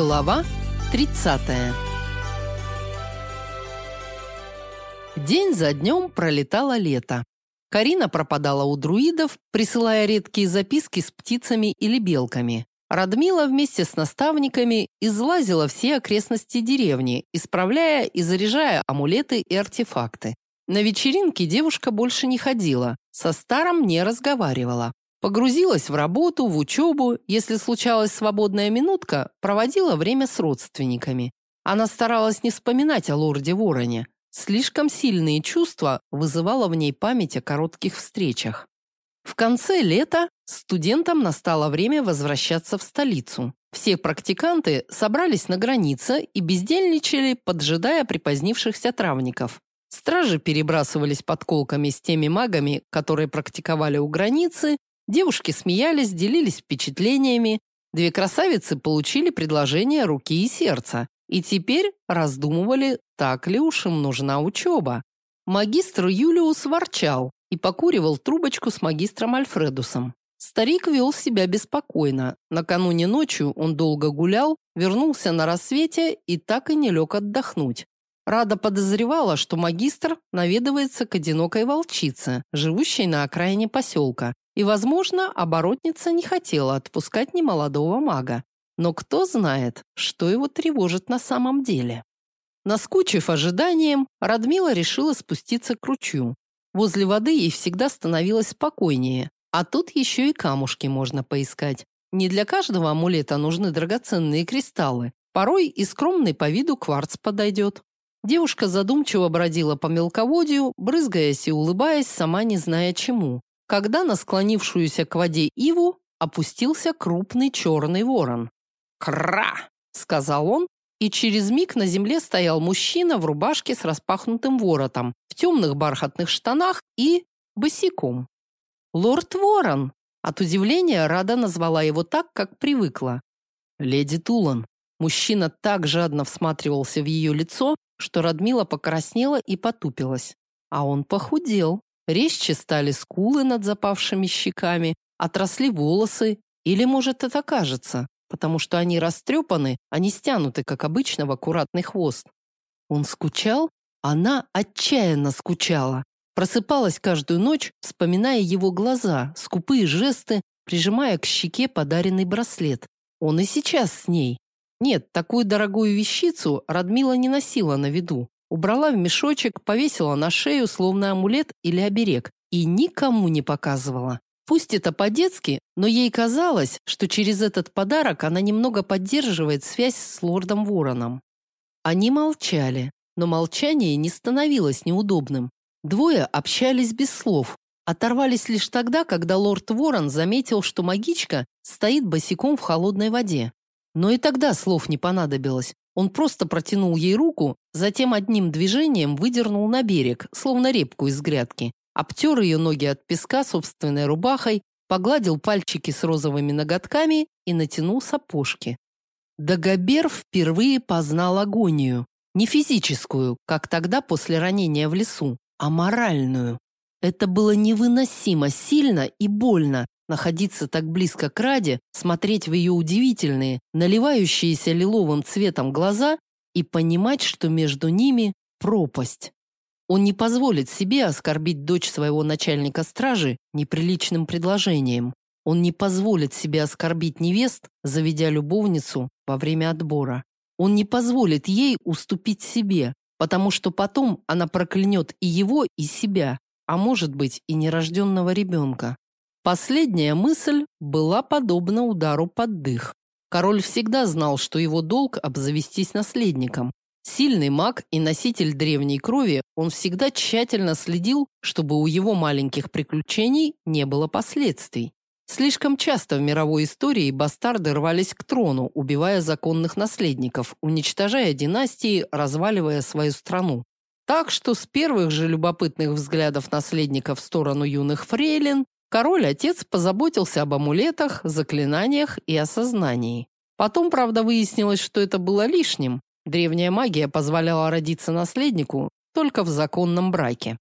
Глава 30. День за днем пролетало лето. Карина пропадала у друидов, присылая редкие записки с птицами или белками. Радмила вместе с наставниками излазила все окрестности деревни, исправляя и заряжая амулеты и артефакты. На вечеринки девушка больше не ходила, со старым не разговаривала. Погрузилась в работу, в учебу, если случалась свободная минутка, проводила время с родственниками. Она старалась не вспоминать о лорде Вороне. Слишком сильные чувства вызывала в ней память о коротких встречах. В конце лета студентам настало время возвращаться в столицу. Все практиканты собрались на границе и бездельничали, поджидая припозднившихся травников. Стражи перебрасывались подколками с теми магами, которые практиковали у границы, Девушки смеялись, делились впечатлениями. Две красавицы получили предложение руки и сердца. И теперь раздумывали, так ли уж им нужна учеба. Магистр Юлиус ворчал и покуривал трубочку с магистром Альфредусом. Старик вел себя беспокойно. Накануне ночью он долго гулял, вернулся на рассвете и так и не лег отдохнуть. Рада подозревала, что магистр наведывается к одинокой волчице, живущей на окраине поселка, и, возможно, оборотница не хотела отпускать немолодого мага. Но кто знает, что его тревожит на самом деле. Наскучив ожиданием, Радмила решила спуститься к ручью. Возле воды ей всегда становилось спокойнее, а тут еще и камушки можно поискать. Не для каждого амулета нужны драгоценные кристаллы. Порой и скромный по виду кварц подойдет. Девушка задумчиво бродила по мелководью, брызгаясь и улыбаясь, сама не зная чему когда на склонившуюся к воде иву опустился крупный черный ворон. «Кра!» – сказал он, и через миг на земле стоял мужчина в рубашке с распахнутым воротом, в темных бархатных штанах и босиком. «Лорд Ворон!» От удивления Рада назвала его так, как привыкла. «Леди Тулан». Мужчина так жадно всматривался в ее лицо, что Радмила покраснела и потупилась. А он похудел. Резче стали скулы над запавшими щеками, отросли волосы, или, может, это кажется, потому что они растрепаны, а не стянуты, как обычно, в аккуратный хвост. Он скучал, она отчаянно скучала. Просыпалась каждую ночь, вспоминая его глаза, скупые жесты, прижимая к щеке подаренный браслет. Он и сейчас с ней. Нет, такую дорогую вещицу Радмила не носила на виду. Убрала в мешочек, повесила на шею, словно амулет или оберег, и никому не показывала. Пусть это по-детски, но ей казалось, что через этот подарок она немного поддерживает связь с лордом Вороном. Они молчали, но молчание не становилось неудобным. Двое общались без слов, оторвались лишь тогда, когда лорд Ворон заметил, что магичка стоит босиком в холодной воде. Но и тогда слов не понадобилось. Он просто протянул ей руку, затем одним движением выдернул на берег, словно репку из грядки, обтер ее ноги от песка собственной рубахой, погладил пальчики с розовыми ноготками и натянул сапожки. Дагобер впервые познал агонию. Не физическую, как тогда после ранения в лесу, а моральную. Это было невыносимо сильно и больно, находиться так близко к Раде, смотреть в ее удивительные, наливающиеся лиловым цветом глаза и понимать, что между ними пропасть. Он не позволит себе оскорбить дочь своего начальника стражи неприличным предложением. Он не позволит себе оскорбить невест, заведя любовницу во время отбора. Он не позволит ей уступить себе, потому что потом она проклянет и его, и себя, а может быть и нерожденного ребенка. Последняя мысль была подобна удару под дых. Король всегда знал, что его долг обзавестись наследником. Сильный маг и носитель древней крови, он всегда тщательно следил, чтобы у его маленьких приключений не было последствий. Слишком часто в мировой истории бастарды рвались к трону, убивая законных наследников, уничтожая династии, разваливая свою страну. Так что с первых же любопытных взглядов наследника в сторону юных фрейлин Король-отец позаботился об амулетах, заклинаниях и осознании. Потом, правда, выяснилось, что это было лишним. Древняя магия позволяла родиться наследнику только в законном браке.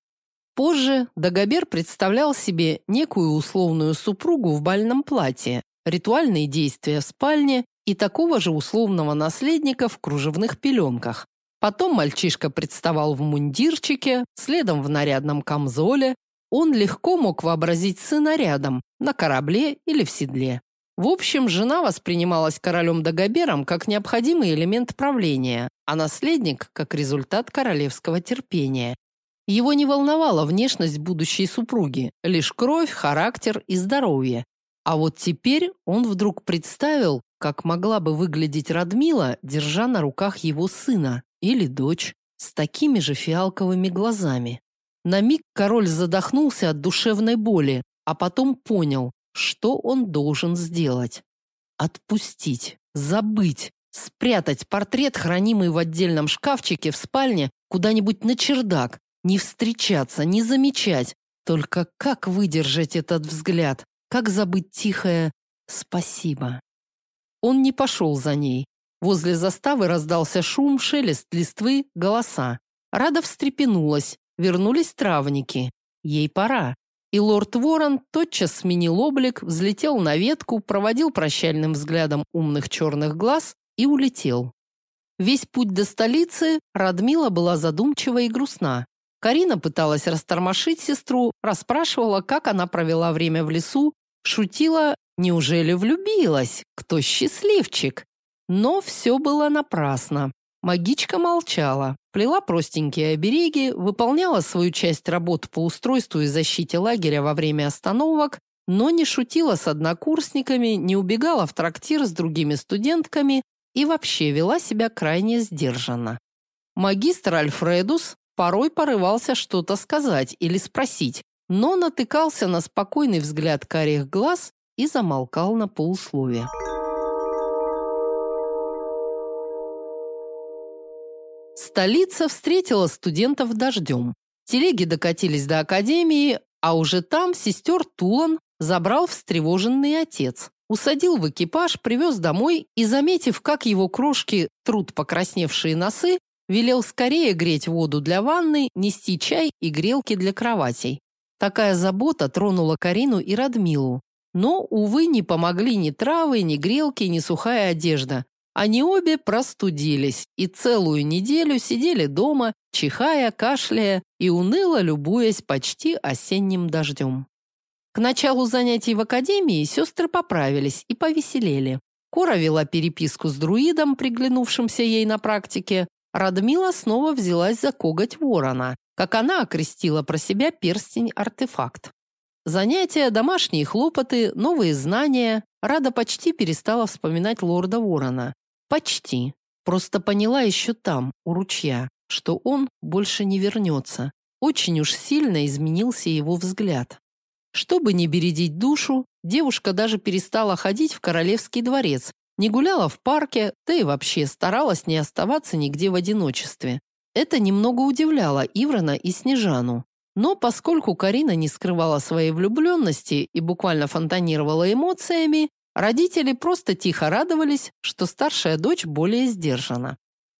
Позже Дагобер представлял себе некую условную супругу в бальном платье, ритуальные действия в спальне и такого же условного наследника в кружевных пеленках. Потом мальчишка представал в мундирчике, следом в нарядном камзоле. Он легко мог вообразить сына рядом, на корабле или в седле. В общем, жена воспринималась королем Дагобером как необходимый элемент правления, а наследник как результат королевского терпения. Его не волновала внешность будущей супруги, лишь кровь, характер и здоровье. А вот теперь он вдруг представил, как могла бы выглядеть Радмила, держа на руках его сына или дочь с такими же фиалковыми глазами. На миг король задохнулся от душевной боли, а потом понял, что он должен сделать. Отпустить, забыть, спрятать портрет, хранимый в отдельном шкафчике в спальне, куда-нибудь на чердак, не встречаться, не замечать. Только как выдержать этот взгляд? Как забыть тихое «спасибо»? Он не пошел за ней. Возле заставы раздался шум, шелест листвы, голоса. Рада встрепенулась. Вернулись травники. Ей пора. И лорд Ворон тотчас сменил облик, взлетел на ветку, проводил прощальным взглядом умных черных глаз и улетел. Весь путь до столицы Радмила была задумчива и грустна. Карина пыталась растормошить сестру, расспрашивала, как она провела время в лесу, шутила, неужели влюбилась, кто счастливчик. Но все было напрасно. Магичка молчала, плела простенькие обереги, выполняла свою часть работ по устройству и защите лагеря во время остановок, но не шутила с однокурсниками, не убегала в трактир с другими студентками и вообще вела себя крайне сдержанно. Магистр Альфредус порой порывался что-то сказать или спросить, но натыкался на спокойный взгляд карих глаз и замолкал на полусловие. Столица встретила студентов дождем. Телеги докатились до академии, а уже там сестер Тулан забрал встревоженный отец. Усадил в экипаж, привез домой и, заметив, как его крошки труд покрасневшие носы, велел скорее греть воду для ванны, нести чай и грелки для кроватей. Такая забота тронула Карину и Радмилу. Но, увы, не помогли ни травы, ни грелки, ни сухая одежда. Они обе простудились и целую неделю сидели дома, чихая, кашляя и уныло любуясь почти осенним дождем. К началу занятий в академии сестры поправились и повеселели. Кора вела переписку с друидом, приглянувшимся ей на практике. Радмила снова взялась за коготь ворона, как она окрестила про себя перстень-артефакт. Занятия, домашние хлопоты, новые знания. Рада почти перестала вспоминать лорда Ворона. Почти. Просто поняла еще там, у ручья, что он больше не вернется. Очень уж сильно изменился его взгляд. Чтобы не бередить душу, девушка даже перестала ходить в королевский дворец, не гуляла в парке, да и вообще старалась не оставаться нигде в одиночестве. Это немного удивляло Иврана и Снежану. Но поскольку Карина не скрывала своей влюбленности и буквально фонтанировала эмоциями, Родители просто тихо радовались, что старшая дочь более сдержана.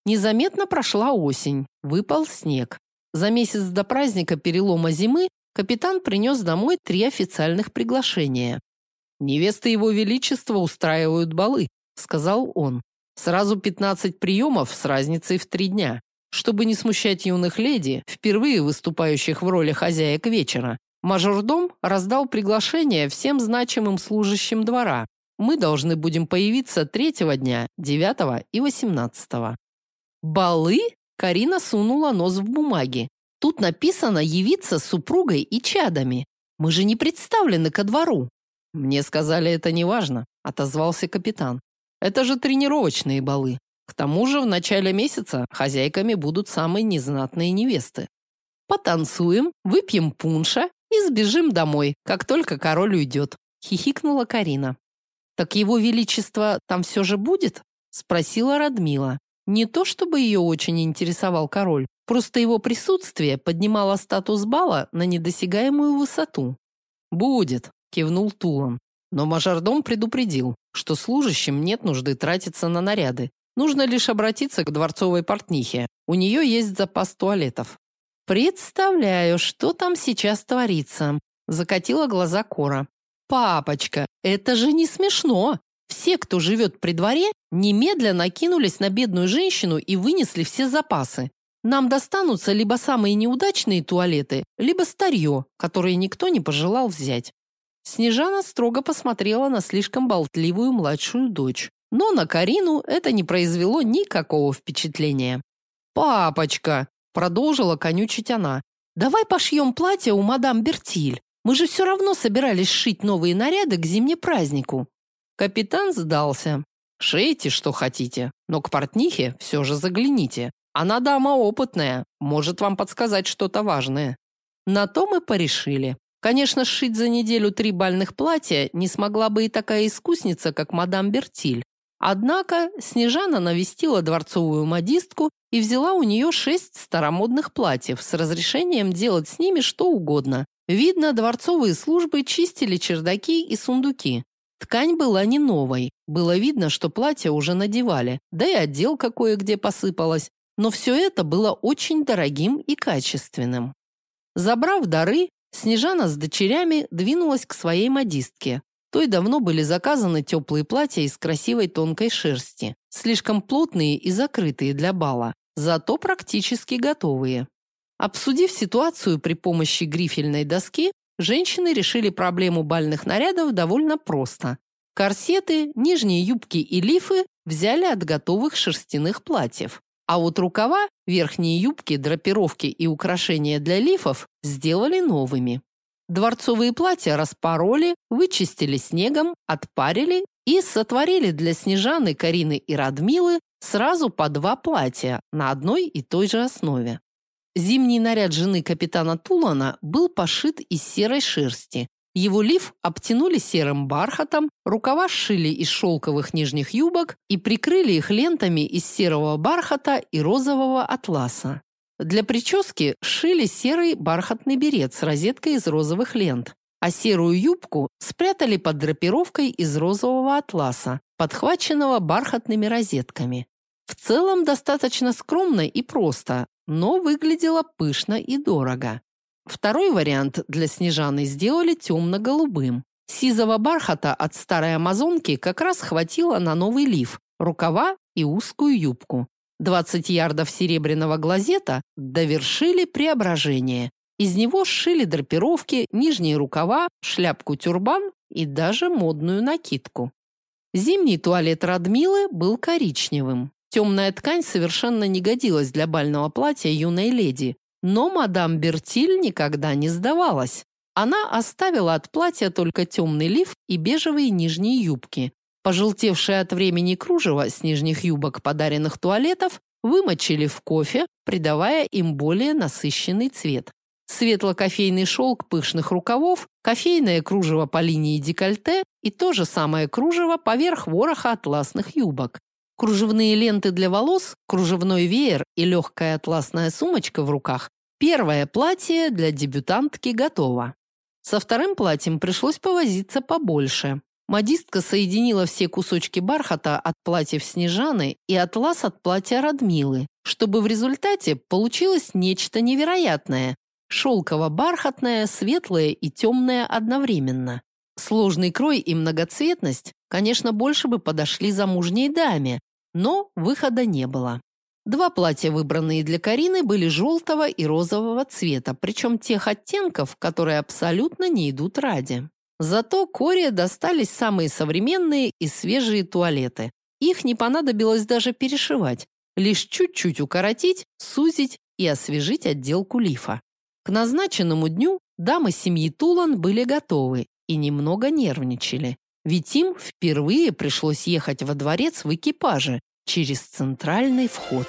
Незаметно прошла осень, выпал снег. За месяц до праздника перелома зимы капитан принес домой три официальных приглашения. «Невесты его величества устраивают балы», — сказал он. «Сразу 15 приемов с разницей в три дня. Чтобы не смущать юных леди, впервые выступающих в роли хозяек вечера, мажордом раздал приглашение всем значимым служащим двора, мы должны будем появиться третьего дня, девятого и восемнадцатого. Балы? Карина сунула нос в бумаги. Тут написано явиться с супругой и чадами. Мы же не представлены ко двору. Мне сказали, это не важно, отозвался капитан. Это же тренировочные балы. К тому же в начале месяца хозяйками будут самые незнатные невесты. Потанцуем, выпьем пунша и сбежим домой, как только король уйдет», – хихикнула Карина. «Так его величество там все же будет?» – спросила Радмила. Не то чтобы ее очень интересовал король, просто его присутствие поднимало статус бала на недосягаемую высоту. «Будет», – кивнул Тулан. Но мажордом предупредил, что служащим нет нужды тратиться на наряды. Нужно лишь обратиться к дворцовой портнихе. У нее есть запас туалетов. «Представляю, что там сейчас творится», – закатила глаза Кора. «Папочка, это же не смешно. Все, кто живет при дворе, немедленно накинулись на бедную женщину и вынесли все запасы. Нам достанутся либо самые неудачные туалеты, либо старье, которое никто не пожелал взять. Снежана строго посмотрела на слишком болтливую младшую дочь. Но на Карину это не произвело никакого впечатления. «Папочка!» – продолжила конючить она. «Давай пошьем платье у мадам Бертиль. Мы же все равно собирались шить новые наряды к зимнепразднику». Капитан сдался. «Шейте, что хотите, но к портнихе все же загляните. Она дама опытная, может вам подсказать что-то важное». На то мы порешили. Конечно, сшить за неделю три бальных платья не смогла бы и такая искусница, как мадам Бертиль. Однако Снежана навестила дворцовую модистку и взяла у нее шесть старомодных платьев с разрешением делать с ними что угодно. Видно, дворцовые службы чистили чердаки и сундуки. Ткань была не новой. Было видно, что платья уже надевали, да и отделка кое-где посыпалась. Но все это было очень дорогим и качественным. Забрав дары, Снежана с дочерями двинулась к своей модистке. Той давно были заказаны теплые платья из красивой тонкой шерсти, слишком плотные и закрытые для бала, зато практически готовые. Обсудив ситуацию при помощи грифельной доски, женщины решили проблему бальных нарядов довольно просто. Корсеты, нижние юбки и лифы взяли от готовых шерстяных платьев. А вот рукава, верхние юбки, драпировки и украшения для лифов сделали новыми. Дворцовые платья распороли, вычистили снегом, отпарили и сотворили для Снежаны, Карины и Радмилы сразу по два платья на одной и той же основе. Зимний наряд жены капитана Тулана был пошит из серой шерсти, его лиф обтянули серым бархатом, рукава сшили из шелковых нижних юбок и прикрыли их лентами из серого бархата и розового атласа. Для прически сшили серый бархатный берет с розеткой из розовых лент, а серую юбку спрятали под драпировкой из розового атласа, подхваченного бархатными розетками. В целом достаточно скромно и просто, но выглядело пышно и дорого. Второй вариант для Снежаны сделали темно-голубым. Сизого бархата от старой амазонки как раз хватило на новый лиф, рукава и узкую юбку. 20 ярдов серебряного глазета довершили преображение. Из него сшили драпировки, нижние рукава, шляпку-тюрбан и даже модную накидку. Зимний туалет Радмилы был коричневым. Темная ткань совершенно не годилась для бального платья юной леди, но мадам Бертиль никогда не сдавалась. Она оставила от платья только темный лиф и бежевые нижние юбки. Пожелтевшее от времени кружево с нижних юбок подаренных туалетов вымочили в кофе, придавая им более насыщенный цвет. Светло-кофейный шелк пышных рукавов, кофейное кружево по линии декольте и то же самое кружево поверх вороха атласных юбок. Кружевные ленты для волос, кружевной веер и легкая атласная сумочка в руках. Первое платье для дебютантки готово. Со вторым платьем пришлось повозиться побольше. Модистка соединила все кусочки бархата от платьев Снежаны и атлас от платья Радмилы, чтобы в результате получилось нечто невероятное. Шелково-бархатное, светлое и темное одновременно. Сложный крой и многоцветность, конечно, больше бы подошли замужней даме, но выхода не было. Два платья, выбранные для Карины, были желтого и розового цвета, причем тех оттенков, которые абсолютно не идут ради. Зато Коре достались самые современные и свежие туалеты. Их не понадобилось даже перешивать, лишь чуть-чуть укоротить, сузить и освежить отделку лифа. К назначенному дню дамы семьи Тулан были готовы и немного нервничали. Ведь им впервые пришлось ехать во дворец в экипаже через центральный вход.